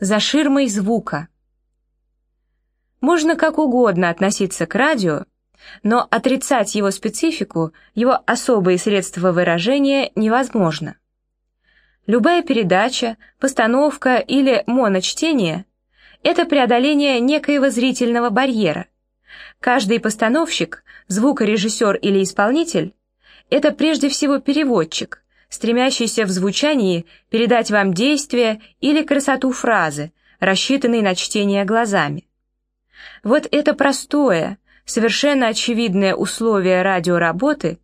За ширмой звука. Можно как угодно относиться к радио, но отрицать его специфику, его особые средства выражения невозможно. Любая передача, постановка или моночтение – это преодоление некоего зрительного барьера. Каждый постановщик, звукорежиссер или исполнитель – это прежде всего переводчик, стремящийся в звучании передать вам действие или красоту фразы, рассчитанной на чтение глазами. Вот это простое, совершенно очевидное условие радиоработы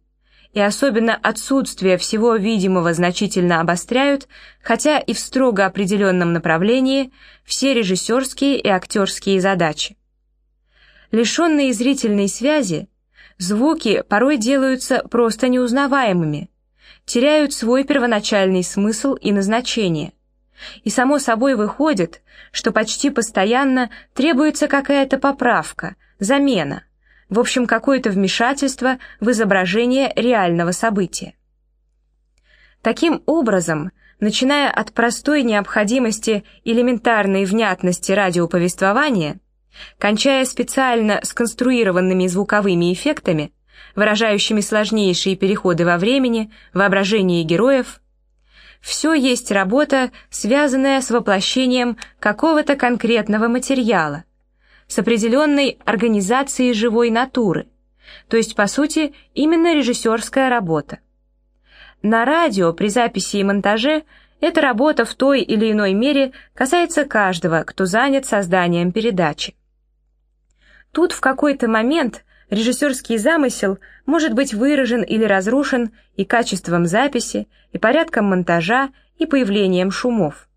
и особенно отсутствие всего видимого значительно обостряют, хотя и в строго определенном направлении, все режиссерские и актерские задачи. Лишенные зрительной связи, звуки порой делаются просто неузнаваемыми, теряют свой первоначальный смысл и назначение. И само собой выходит, что почти постоянно требуется какая-то поправка, замена, в общем, какое-то вмешательство в изображение реального события. Таким образом, начиная от простой необходимости элементарной внятности радиоповествования, кончая специально сконструированными звуковыми эффектами, выражающими сложнейшие переходы во времени, воображение героев, все есть работа, связанная с воплощением какого-то конкретного материала, с определенной организацией живой натуры, то есть, по сути, именно режиссерская работа. На радио при записи и монтаже эта работа в той или иной мере касается каждого, кто занят созданием передачи. Тут в какой-то момент режиссерский замысел может быть выражен или разрушен и качеством записи, и порядком монтажа, и появлением шумов.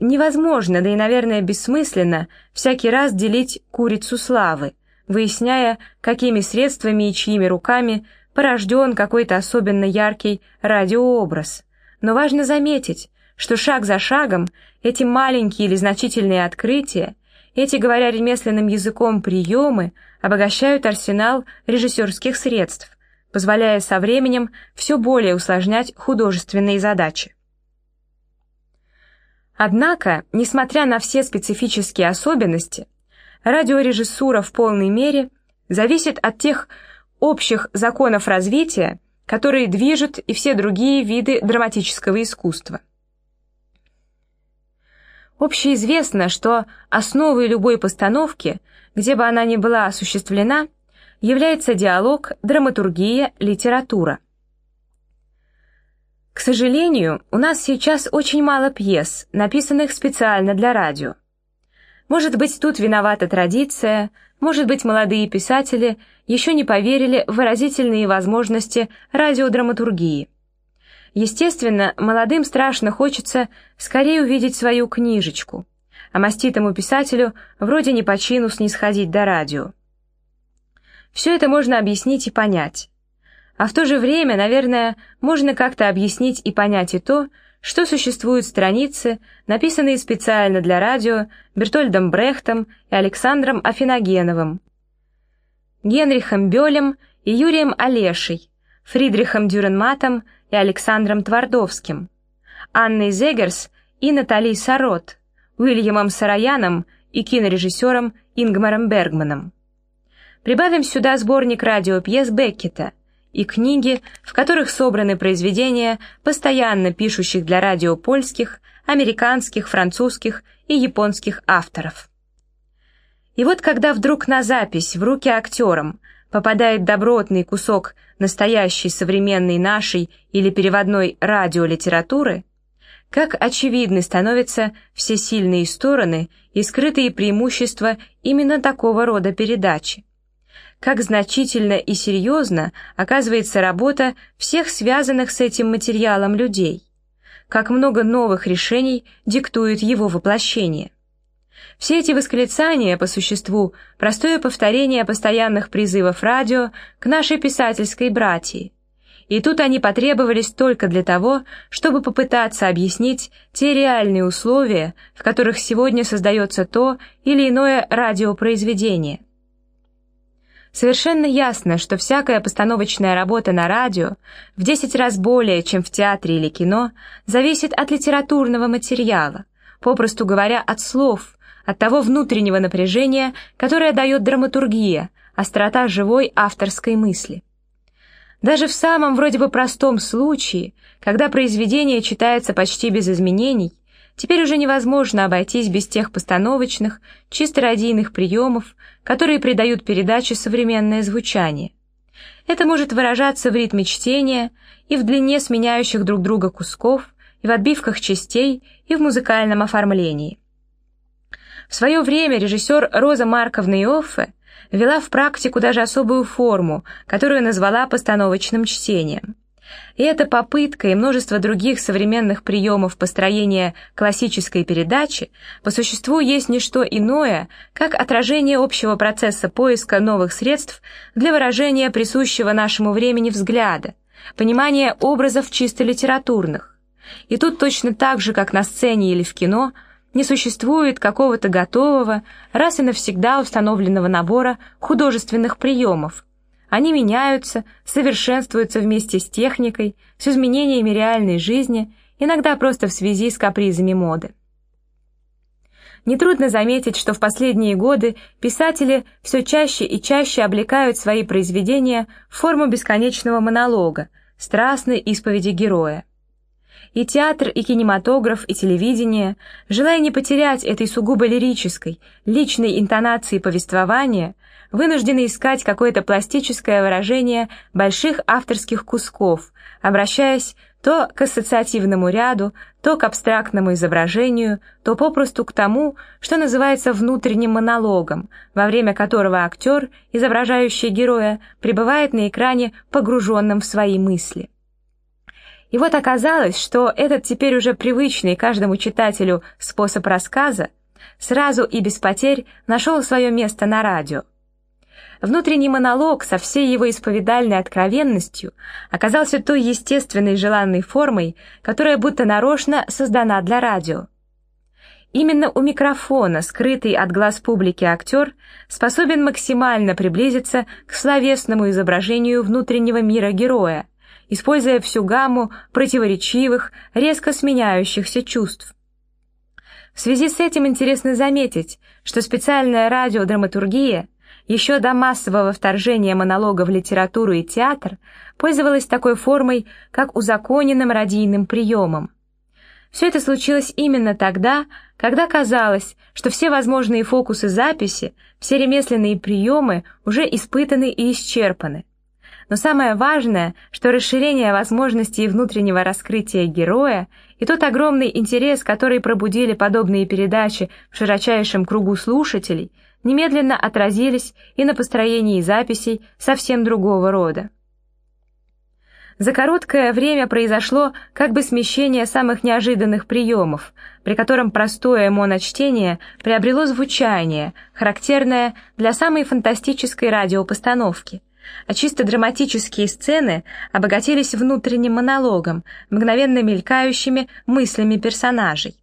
Невозможно, да и, наверное, бессмысленно всякий раз делить курицу славы, выясняя, какими средствами и чьими руками порожден какой-то особенно яркий радиообраз. Но важно заметить, что шаг за шагом эти маленькие или значительные открытия, эти, говоря ремесленным языком, приемы обогащают арсенал режиссерских средств, позволяя со временем все более усложнять художественные задачи. Однако, несмотря на все специфические особенности, радиорежиссура в полной мере зависит от тех общих законов развития, которые движут и все другие виды драматического искусства. Общеизвестно, что основой любой постановки, где бы она ни была осуществлена, является диалог, драматургия, литература. К сожалению, у нас сейчас очень мало пьес, написанных специально для радио. Может быть, тут виновата традиция, может быть, молодые писатели еще не поверили в выразительные возможности радиодраматургии. Естественно, молодым страшно хочется скорее увидеть свою книжечку, а маститому писателю вроде не по чину снисходить до радио. Все это можно объяснить и понять. А в то же время, наверное, можно как-то объяснить и понять и то, что существуют страницы, написанные специально для радио Бертольдом Брехтом и Александром Афиногеновым, Генрихом Бёлем и Юрием Олешей, Фридрихом Дюренматом и Александром Твардовским, Анной Зегерс и Натали Сарот, Уильямом Сараяном и кинорежиссером Ингмаром Бергманом. Прибавим сюда сборник радиопьес Беккета – и книги, в которых собраны произведения постоянно пишущих для радио польских, американских, французских и японских авторов. И вот когда вдруг на запись в руки актерам попадает добротный кусок настоящей современной нашей или переводной радиолитературы, как очевидны становятся все сильные стороны и скрытые преимущества именно такого рода передачи как значительно и серьезно оказывается работа всех связанных с этим материалом людей, как много новых решений диктует его воплощение. Все эти восклицания, по существу, простое повторение постоянных призывов радио к нашей писательской братии. И тут они потребовались только для того, чтобы попытаться объяснить те реальные условия, в которых сегодня создается то или иное радиопроизведение – Совершенно ясно, что всякая постановочная работа на радио, в 10 раз более, чем в театре или кино, зависит от литературного материала, попросту говоря, от слов, от того внутреннего напряжения, которое дает драматургия, острота живой авторской мысли. Даже в самом вроде бы простом случае, когда произведение читается почти без изменений, теперь уже невозможно обойтись без тех постановочных, чисто радийных приемов, которые придают передаче современное звучание. Это может выражаться в ритме чтения и в длине сменяющих друг друга кусков, и в отбивках частей, и в музыкальном оформлении. В свое время режиссер Роза Марковна Иоффе ввела в практику даже особую форму, которую назвала постановочным чтением. И эта попытка и множество других современных приемов построения классической передачи по существу есть не что иное, как отражение общего процесса поиска новых средств для выражения присущего нашему времени взгляда, понимания образов чисто литературных. И тут точно так же, как на сцене или в кино – не существует какого-то готового, раз и навсегда установленного набора художественных приемов. Они меняются, совершенствуются вместе с техникой, с изменениями реальной жизни, иногда просто в связи с капризами моды. Нетрудно заметить, что в последние годы писатели все чаще и чаще облекают свои произведения в форму бесконечного монолога, страстной исповеди героя. И театр, и кинематограф, и телевидение, желая не потерять этой сугубо лирической, личной интонации повествования, вынуждены искать какое-то пластическое выражение больших авторских кусков, обращаясь то к ассоциативному ряду, то к абстрактному изображению, то попросту к тому, что называется внутренним монологом, во время которого актер, изображающий героя, пребывает на экране погруженным в свои мысли. И вот оказалось, что этот теперь уже привычный каждому читателю способ рассказа сразу и без потерь нашел свое место на радио. Внутренний монолог со всей его исповедальной откровенностью оказался той естественной желанной формой, которая будто нарочно создана для радио. Именно у микрофона, скрытый от глаз публики актер, способен максимально приблизиться к словесному изображению внутреннего мира героя, используя всю гамму противоречивых, резко сменяющихся чувств. В связи с этим интересно заметить, что специальная радиодраматургия еще до массового вторжения монолога в литературу и театр пользовалась такой формой, как узаконенным радийным приемом. Все это случилось именно тогда, когда казалось, что все возможные фокусы записи, все ремесленные приемы уже испытаны и исчерпаны. Но самое важное, что расширение возможностей внутреннего раскрытия героя и тот огромный интерес, который пробудили подобные передачи в широчайшем кругу слушателей, немедленно отразились и на построении записей совсем другого рода. За короткое время произошло как бы смещение самых неожиданных приемов, при котором простое моночтение приобрело звучание, характерное для самой фантастической радиопостановки – а чисто драматические сцены обогатились внутренним монологом, мгновенно мелькающими мыслями персонажей.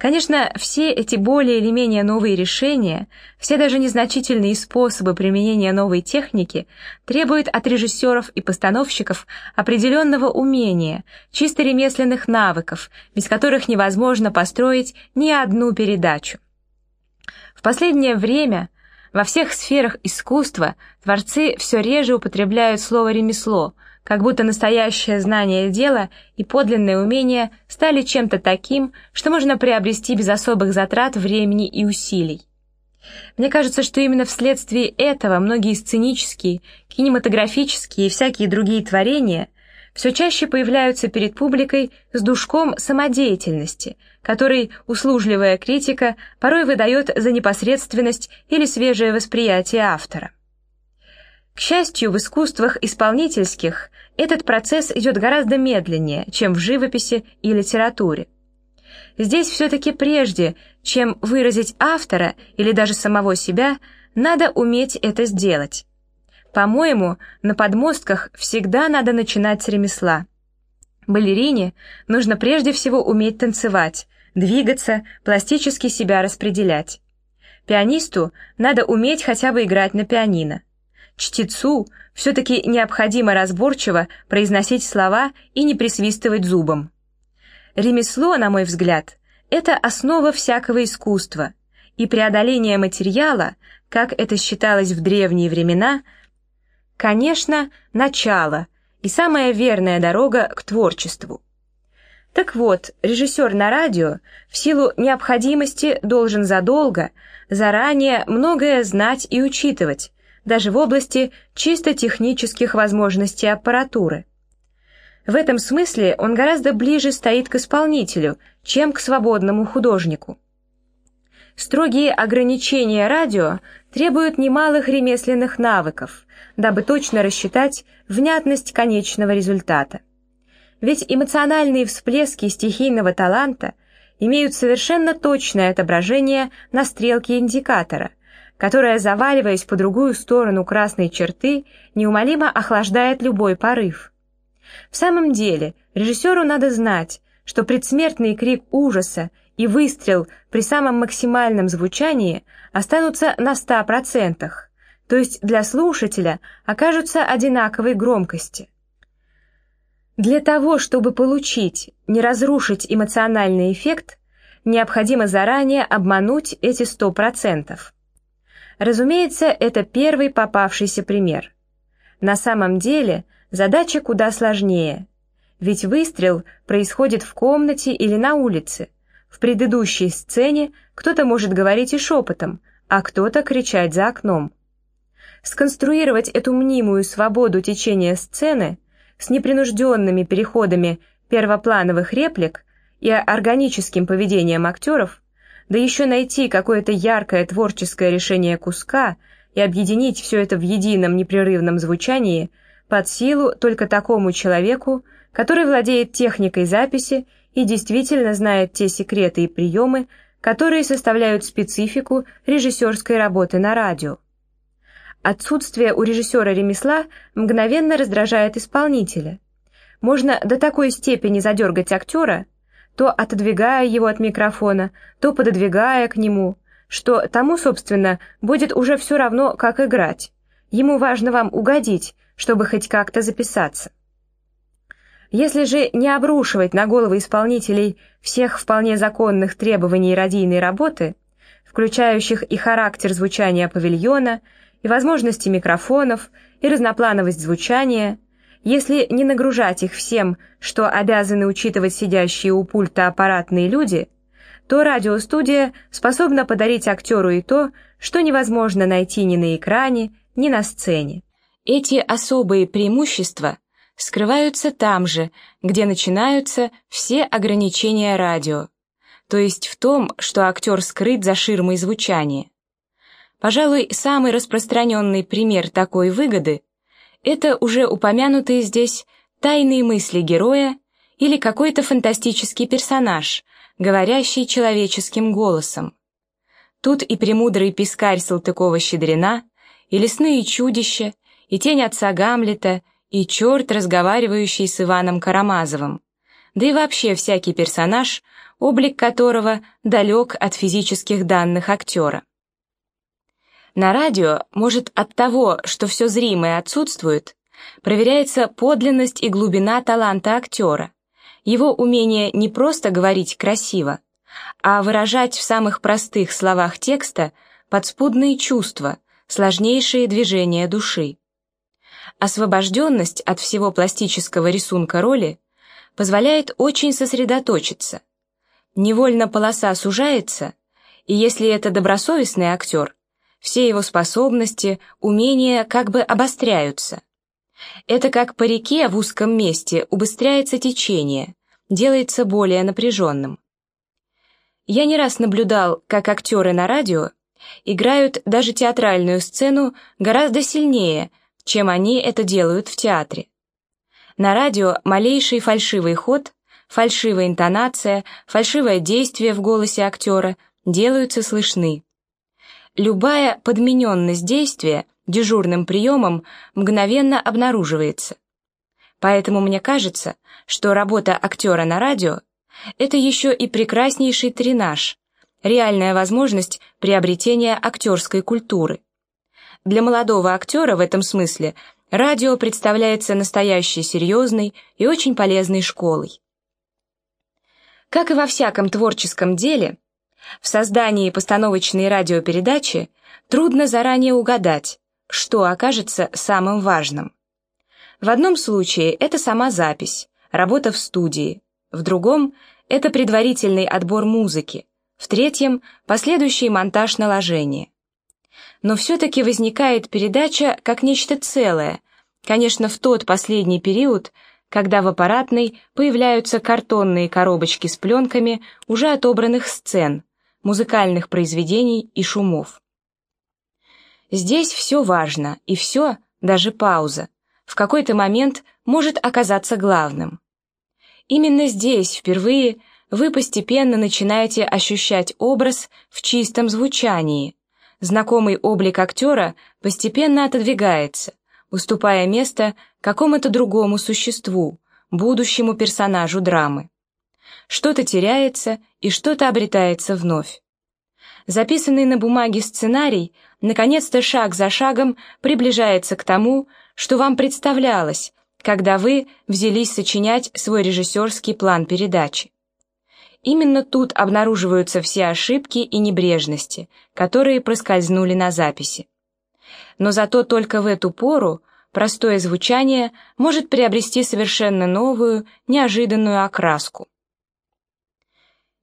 Конечно, все эти более или менее новые решения, все даже незначительные способы применения новой техники требуют от режиссеров и постановщиков определенного умения, чисто ремесленных навыков, без которых невозможно построить ни одну передачу. В последнее время – во всех сферах искусства творцы все реже употребляют слово «ремесло», как будто настоящее знание дела и подлинное умение стали чем-то таким, что можно приобрести без особых затрат времени и усилий. Мне кажется, что именно вследствие этого многие сценические, кинематографические и всякие другие творения – все чаще появляются перед публикой с душком самодеятельности, который услужливая критика порой выдает за непосредственность или свежее восприятие автора. К счастью, в искусствах исполнительских этот процесс идет гораздо медленнее, чем в живописи и литературе. Здесь все-таки прежде, чем выразить автора или даже самого себя, надо уметь это сделать. По-моему, на подмостках всегда надо начинать с ремесла. Балерине нужно прежде всего уметь танцевать, двигаться, пластически себя распределять. Пианисту надо уметь хотя бы играть на пианино. Чтецу все-таки необходимо разборчиво произносить слова и не присвистывать зубом. Ремесло, на мой взгляд, это основа всякого искусства, и преодоление материала, как это считалось в древние времена, конечно, начало и самая верная дорога к творчеству. Так вот, режиссер на радио в силу необходимости должен задолго, заранее многое знать и учитывать, даже в области чисто технических возможностей аппаратуры. В этом смысле он гораздо ближе стоит к исполнителю, чем к свободному художнику. Строгие ограничения радио требуют немалых ремесленных навыков, дабы точно рассчитать внятность конечного результата. Ведь эмоциональные всплески стихийного таланта имеют совершенно точное отображение на стрелке индикатора, которая, заваливаясь по другую сторону красной черты, неумолимо охлаждает любой порыв. В самом деле, режиссеру надо знать, что предсмертный крик ужаса и выстрел при самом максимальном звучании останутся на 100%, то есть для слушателя окажутся одинаковой громкости. Для того, чтобы получить, не разрушить эмоциональный эффект, необходимо заранее обмануть эти 100%. Разумеется, это первый попавшийся пример. На самом деле задача куда сложнее, ведь выстрел происходит в комнате или на улице. В предыдущей сцене кто-то может говорить и шепотом, а кто-то кричать за окном. Сконструировать эту мнимую свободу течения сцены – с непринужденными переходами первоплановых реплик и органическим поведением актеров, да еще найти какое-то яркое творческое решение куска и объединить все это в едином непрерывном звучании под силу только такому человеку, который владеет техникой записи и действительно знает те секреты и приемы, которые составляют специфику режиссерской работы на радио. Отсутствие у режиссера ремесла мгновенно раздражает исполнителя. Можно до такой степени задергать актера, то отодвигая его от микрофона, то пододвигая к нему, что тому, собственно, будет уже все равно, как играть. Ему важно вам угодить, чтобы хоть как-то записаться. Если же не обрушивать на головы исполнителей всех вполне законных требований радийной работы, включающих и характер звучания павильона, и возможности микрофонов, и разноплановость звучания, если не нагружать их всем, что обязаны учитывать сидящие у пульта аппаратные люди, то радиостудия способна подарить актеру и то, что невозможно найти ни на экране, ни на сцене. Эти особые преимущества скрываются там же, где начинаются все ограничения радио, то есть в том, что актер скрыт за ширмой звучания. Пожалуй, самый распространенный пример такой выгоды – это уже упомянутые здесь тайные мысли героя или какой-то фантастический персонаж, говорящий человеческим голосом. Тут и премудрый пискарь Салтыкова-Щедрина, и лесные чудища, и тень отца Гамлета, и черт, разговаривающий с Иваном Карамазовым, да и вообще всякий персонаж, облик которого далек от физических данных актера. На радио, может, от того, что все зримое отсутствует, проверяется подлинность и глубина таланта актера, его умение не просто говорить красиво, а выражать в самых простых словах текста подспудные чувства, сложнейшие движения души. Освобожденность от всего пластического рисунка роли позволяет очень сосредоточиться. Невольно полоса сужается, и если это добросовестный актер, все его способности, умения как бы обостряются. Это как по реке в узком месте убыстряется течение, делается более напряженным. Я не раз наблюдал, как актеры на радио играют даже театральную сцену гораздо сильнее, чем они это делают в театре. На радио малейший фальшивый ход, фальшивая интонация, фальшивое действие в голосе актера делаются слышны. Любая подмененность действия дежурным приемом мгновенно обнаруживается. Поэтому мне кажется, что работа актера на радио – это еще и прекраснейший тренаж, реальная возможность приобретения актерской культуры. Для молодого актера в этом смысле радио представляется настоящей серьезной и очень полезной школой. Как и во всяком творческом деле, в создании постановочной радиопередачи трудно заранее угадать, что окажется самым важным. В одном случае это сама запись, работа в студии, в другом – это предварительный отбор музыки, в третьем – последующий монтаж наложения. Но все-таки возникает передача как нечто целое, конечно, в тот последний период, когда в аппаратной появляются картонные коробочки с пленками уже отобранных сцен, музыкальных произведений и шумов. Здесь все важно, и все, даже пауза, в какой-то момент может оказаться главным. Именно здесь впервые вы постепенно начинаете ощущать образ в чистом звучании. Знакомый облик актера постепенно отодвигается, уступая место какому-то другому существу, будущему персонажу драмы. Что-то теряется и что-то обретается вновь. Записанный на бумаге сценарий наконец-то шаг за шагом приближается к тому, что вам представлялось, когда вы взялись сочинять свой режиссерский план передачи. Именно тут обнаруживаются все ошибки и небрежности, которые проскользнули на записи. Но зато только в эту пору простое звучание может приобрести совершенно новую, неожиданную окраску.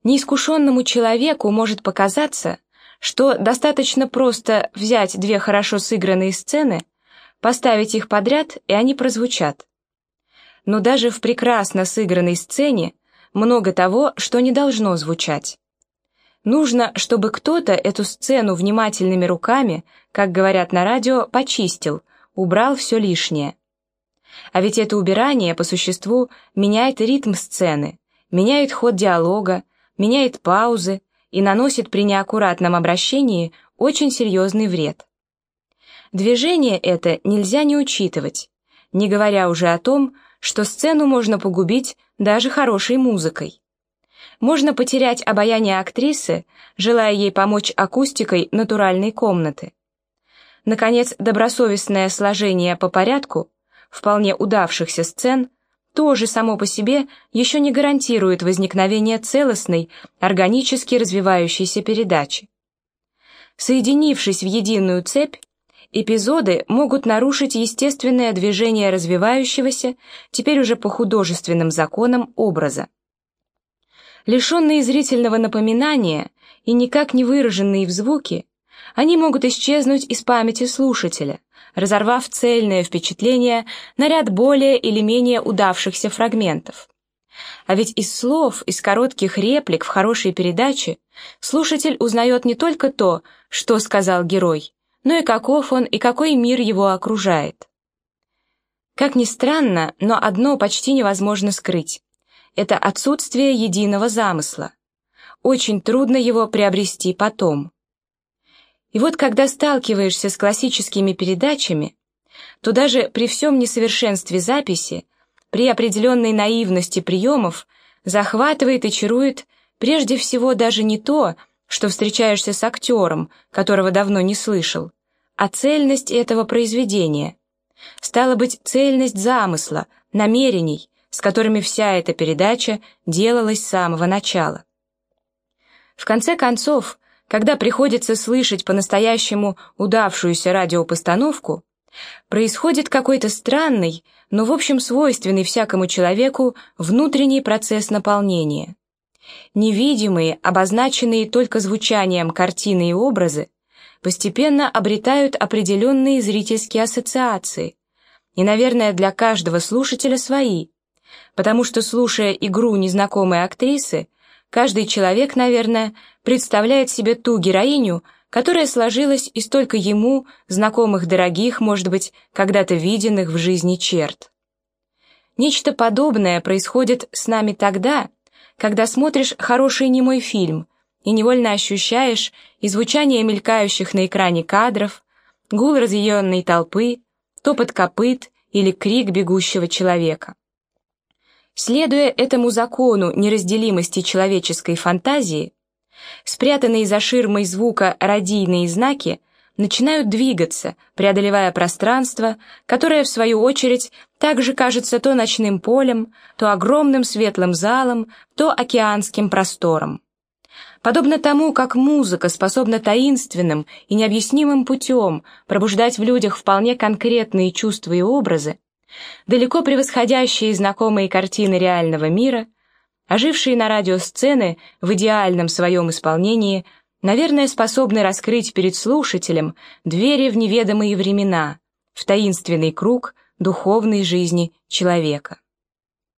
Неискушенному человеку может показаться, что достаточно просто взять две хорошо сыгранные сцены, поставить их подряд, и они прозвучат. Но даже в прекрасно сыгранной сцене много того, что не должно звучать. Нужно, чтобы кто-то эту сцену внимательными руками, как говорят на радио, почистил, убрал все лишнее. А ведь это убирание, по существу, меняет ритм сцены, меняет ход диалога, меняет паузы, и наносит при неаккуратном обращении очень серьезный вред. Движение это нельзя не учитывать, не говоря уже о том, что сцену можно погубить даже хорошей музыкой. Можно потерять обаяние актрисы, желая ей помочь акустикой натуральной комнаты. Наконец, добросовестное сложение по порядку вполне удавшихся сцен тоже само по себе еще не гарантирует возникновение целостной, органически развивающейся передачи. Соединившись в единую цепь, эпизоды могут нарушить естественное движение развивающегося, теперь уже по художественным законам, образа. Лишенные зрительного напоминания и никак не выраженные в звуке, они могут исчезнуть из памяти слушателя, разорвав цельное впечатление на ряд более или менее удавшихся фрагментов. А ведь из слов, из коротких реплик в хорошей передаче слушатель узнает не только то, что сказал герой, но и каков он и какой мир его окружает. Как ни странно, но одно почти невозможно скрыть. Это отсутствие единого замысла. Очень трудно его приобрести потом. И вот когда сталкиваешься с классическими передачами, то даже при всем несовершенстве записи, при определенной наивности приемов, захватывает и чарует прежде всего даже не то, что встречаешься с актером, которого давно не слышал, а цельность этого произведения. Стало быть, цельность замысла, намерений, с которыми вся эта передача делалась с самого начала. В конце концов, когда приходится слышать по-настоящему удавшуюся радиопостановку, происходит какой-то странный, но в общем свойственный всякому человеку внутренний процесс наполнения. Невидимые, обозначенные только звучанием картины и образы, постепенно обретают определенные зрительские ассоциации, и, наверное, для каждого слушателя свои, потому что, слушая игру незнакомой актрисы, Каждый человек, наверное, представляет себе ту героиню, которая сложилась из только ему знакомых дорогих, может быть, когда-то виденных в жизни черт. Нечто подобное происходит с нами тогда, когда смотришь хороший немой фильм и невольно ощущаешь и звучание мелькающих на экране кадров, гул разъяренной толпы, топот копыт или крик бегущего человека. Следуя этому закону неразделимости человеческой фантазии, спрятанные за ширмой звука радийные знаки начинают двигаться, преодолевая пространство, которое, в свою очередь, также кажется то ночным полем, то огромным светлым залом, то океанским простором. Подобно тому, как музыка способна таинственным и необъяснимым путем пробуждать в людях вполне конкретные чувства и образы, далеко превосходящие знакомые картины реального мира, ожившие на радиосцены в идеальном своем исполнении, наверное, способны раскрыть перед слушателем двери в неведомые времена, в таинственный круг духовной жизни человека.